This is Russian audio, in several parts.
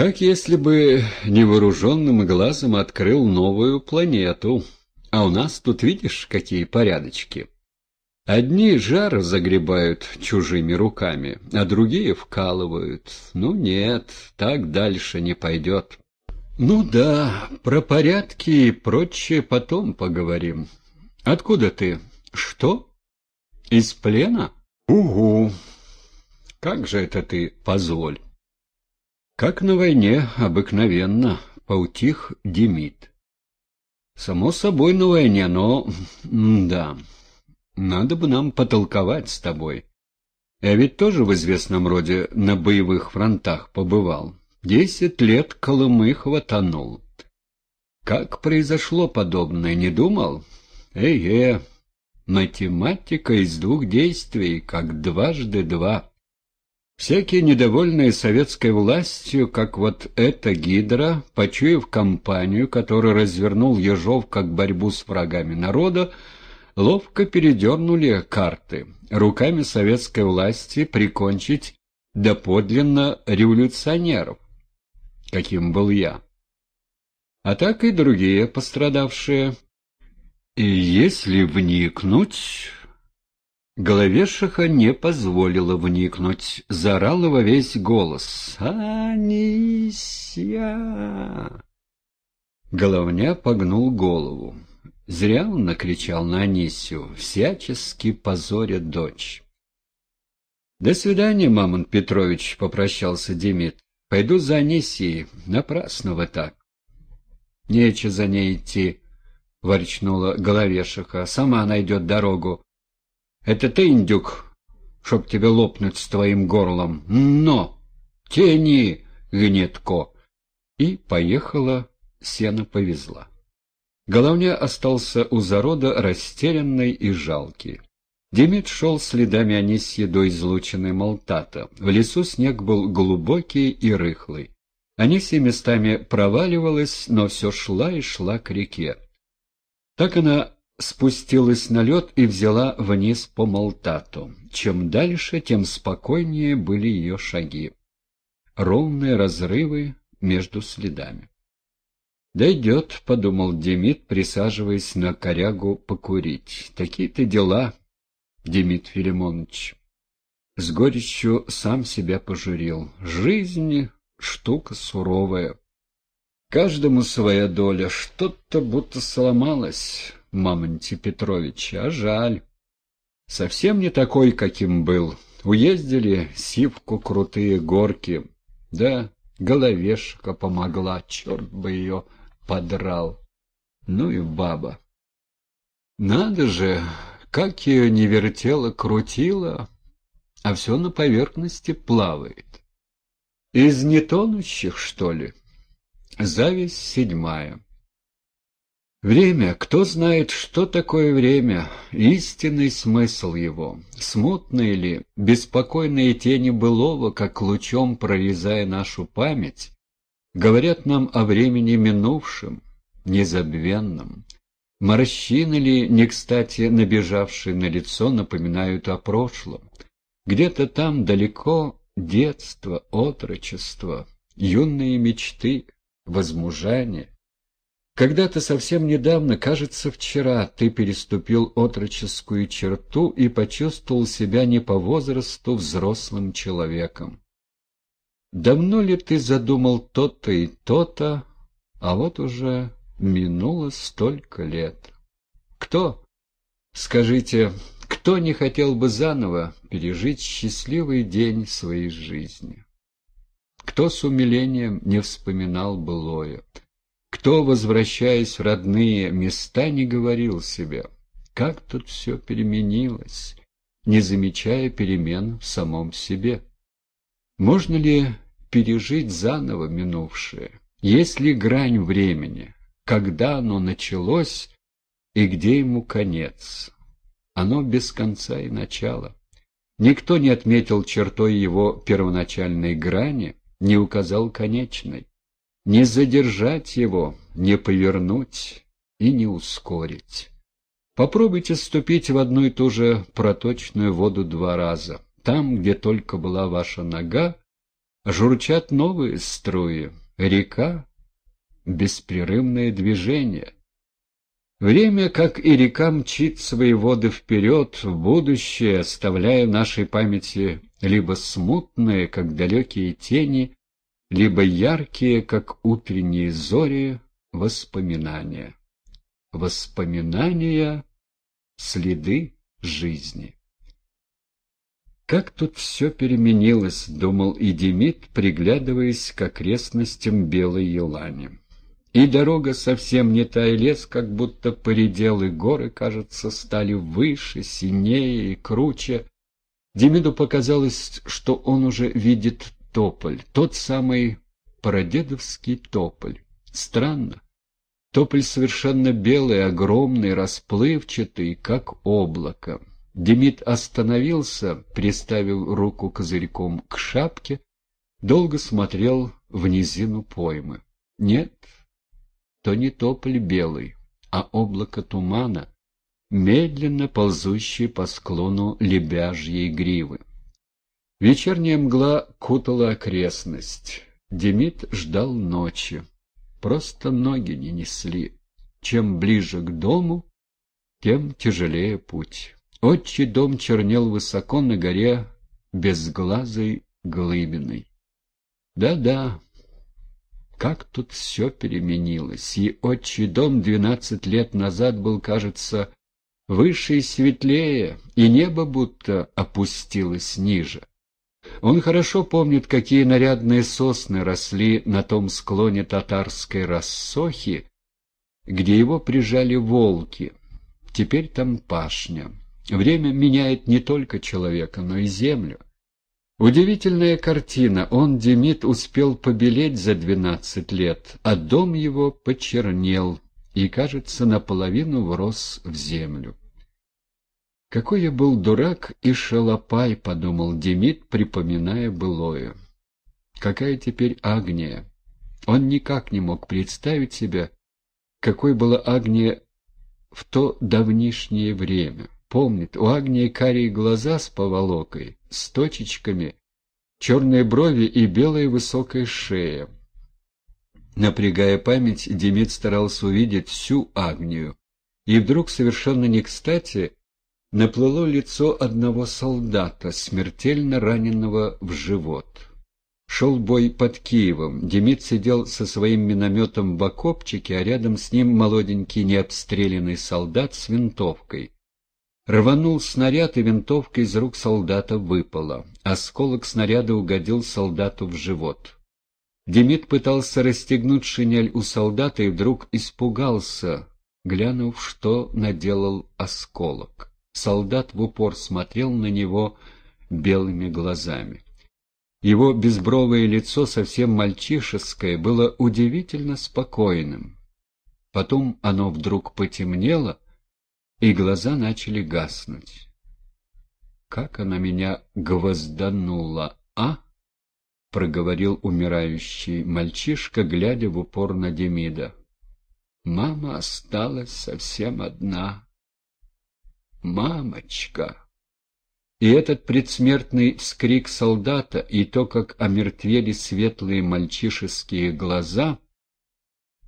Как если бы невооруженным глазом открыл новую планету. А у нас тут видишь, какие порядочки. Одни жар загребают чужими руками, а другие вкалывают. Ну нет, так дальше не пойдет. Ну да, про порядки и прочее потом поговорим. Откуда ты? Что? Из плена? Угу. Как же это ты, позволь? Как на войне, обыкновенно, поутих Демид. Само собой на войне, но... да, надо бы нам потолковать с тобой. Я ведь тоже в известном роде на боевых фронтах побывал. Десять лет Колымы хватанул. Как произошло подобное, не думал? Эй-э, математика из двух действий, как дважды два. Всякие недовольные советской властью, как вот эта гидра, почуяв кампанию, которую развернул Ежов как борьбу с врагами народа, ловко передернули карты. Руками советской власти прикончить доподлинно революционеров, каким был я. А так и другие пострадавшие. И если вникнуть... Головешиха не позволила вникнуть, заорала во весь голос. «Анисья!» Головня погнул голову. Зря он накричал на Анисию, всячески позоря дочь. «До свидания, Мамон Петрович», — попрощался Демид. «Пойду за Анисией. Напрасно вы так». «Нече за ней идти», — ворчнула Головешиха. «Сама найдет дорогу. Это ты, индюк, чтоб тебе лопнуть с твоим горлом. Но! Тени, гнетко! И поехала, сено повезла. Головня остался у зарода растерянный и жалкий. Демид шел следами Анисьи до излученной Молтата. В лесу снег был глубокий и рыхлый. Анисья местами проваливалась, но все шла и шла к реке. Так она спустилась на лед и взяла вниз по молтату. Чем дальше, тем спокойнее были ее шаги. Ровные разрывы между следами. «Дойдет», — подумал Демид, присаживаясь на корягу покурить. «Такие-то дела, Демид Филимонович». С горечью сам себя пожурил. «Жизнь — штука суровая. Каждому своя доля, что-то будто сломалось». Мамонти Петрович, а жаль. Совсем не такой, каким был. Уездили сивку крутые горки. Да, головешка помогла, черт бы ее подрал. Ну и баба. Надо же, как ее не вертела, крутила, а все на поверхности плавает. Из нетонущих, что ли? Зависть седьмая. Время, кто знает, что такое время, истинный смысл его, смутные ли, беспокойные тени былого, как лучом прорезая нашу память, говорят нам о времени минувшем, незабвенном. Морщины ли, не кстати набежавшие на лицо, напоминают о прошлом. Где-то там далеко детство, отрочество, юные мечты, возмужание — когда-то совсем недавно, кажется, вчера, ты переступил отроческую черту и почувствовал себя не по возрасту взрослым человеком. Давно ли ты задумал то-то и то-то, а вот уже минуло столько лет? Кто, скажите, кто не хотел бы заново пережить счастливый день своей жизни? Кто с умилением не вспоминал былое? Кто, возвращаясь в родные места, не говорил себе, как тут все переменилось, не замечая перемен в самом себе? Можно ли пережить заново минувшее? Есть ли грань времени? Когда оно началось и где ему конец? Оно без конца и начала. Никто не отметил чертой его первоначальной грани, не указал конечной не задержать его, не повернуть и не ускорить. Попробуйте ступить в одну и ту же проточную воду два раза. Там, где только была ваша нога, Журчат новые струи, река, беспрерывное движение. Время, как и река, мчит свои воды вперед, в будущее, оставляя в нашей памяти либо смутные, как далекие тени, либо яркие, как утренние зори, воспоминания. Воспоминания — следы жизни. Как тут все переменилось, думал и Демид, приглядываясь к окрестностям Белой Елани. И дорога совсем не та, и лес как будто поредел, и горы, кажется, стали выше, синее и круче. Демиду показалось, что он уже видит тополь, тот самый парадедовский тополь. Странно. Тополь совершенно белый, огромный, расплывчатый, как облако. Демид остановился, приставил руку козырьком к шапке, долго смотрел в низину поймы. Нет, то не тополь белый, а облако тумана, медленно ползущее по склону лебяжьей гривы. Вечерняя мгла кутала окрестность. Демид ждал ночи. Просто ноги не несли. Чем ближе к дому, тем тяжелее путь. Отчий дом чернел высоко на горе безглазой глыбиной. Да-да, как тут все переменилось, и отчий дом двенадцать лет назад был, кажется, выше и светлее, и небо будто опустилось ниже. Он хорошо помнит, какие нарядные сосны росли на том склоне татарской рассохи, где его прижали волки. Теперь там пашня. Время меняет не только человека, но и землю. Удивительная картина. Он, Демид, успел побелеть за двенадцать лет, а дом его почернел и, кажется, наполовину врос в землю. «Какой я был дурак и шалопай», — подумал Демид, припоминая былое. «Какая теперь Агния?» Он никак не мог представить себя, какой была Агния в то давнишнее время. Помнит, у Агнии карие глаза с поволокой, с точечками, черные брови и белая высокая шея. Напрягая память, Демид старался увидеть всю Агнию, и вдруг совершенно не кстати наплыло лицо одного солдата, смертельно раненого в живот. Шел бой под Киевом. Демид сидел со своим минометом в окопчике, а рядом с ним молоденький необстрелянный солдат с винтовкой. Рванул снаряд, и винтовка из рук солдата выпала. Осколок снаряда угодил солдату в живот. Демид пытался расстегнуть шинель у солдата и вдруг испугался, глянув, что наделал осколок. Солдат в упор смотрел на него белыми глазами. Его безбровое лицо, совсем мальчишеское, было удивительно спокойным. Потом оно вдруг потемнело, и глаза начали гаснуть. «Как она меня гвозданула, а?» — проговорил умирающий мальчишка, глядя в упор на Демида. «Мама осталась совсем одна. Мамочка!» И этот предсмертный вскрик солдата, и то, как омертвели светлые мальчишеские глаза,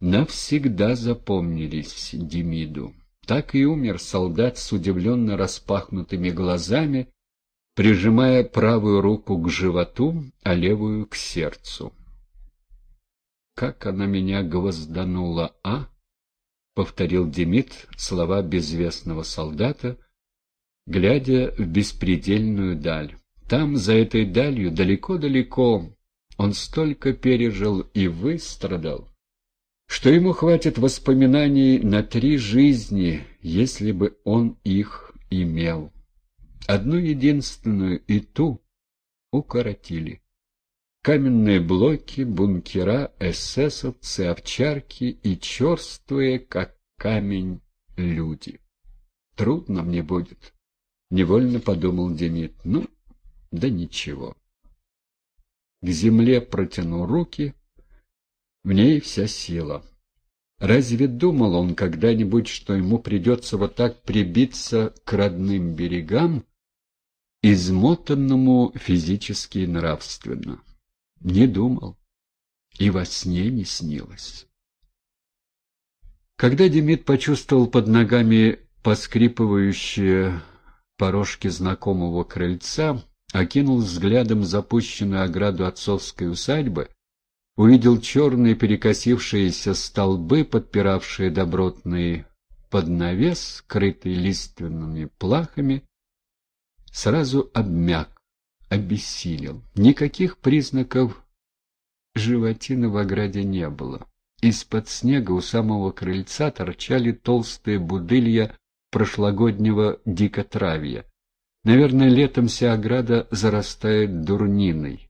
навсегда запомнились Демиду. Так и умер солдат с удивленно распахнутыми глазами, прижимая правую руку к животу, а левую к сердцу. «Как она меня гвозданула, а?» — повторил Демид слова безвестного солдата, глядя в беспредельную даль. Там, за этой далью, далеко-далеко, он столько пережил и выстрадал, что ему хватит воспоминаний на три жизни, если бы он их имел. Одну единственную и ту укоротили. Каменные блоки, бункера, эсэсовцы, овчарки и черствые, как камень, люди. Трудно мне будет, — невольно подумал Демид. Ну, да ничего. К земле протянул руки — в ней вся сила. Разве думал он когда-нибудь, что ему придется вот так прибиться к родным берегам, измотанному физически и нравственно? Не думал. И во сне не снилось. Когда Демид почувствовал под ногами поскрипывающие порожки знакомого крыльца, окинул взглядом запущенную ограду отцовской усадьбы, увидел черные перекосившиеся столбы, подпиравшие добротный поднавес, скрытый лиственными плахами, сразу обмяк, обессилел. Никаких признаков животины в ограде не было. Из-под снега у самого крыльца торчали толстые будылья прошлогоднего дикотравья. Наверное, летом вся ограда зарастает дурниной.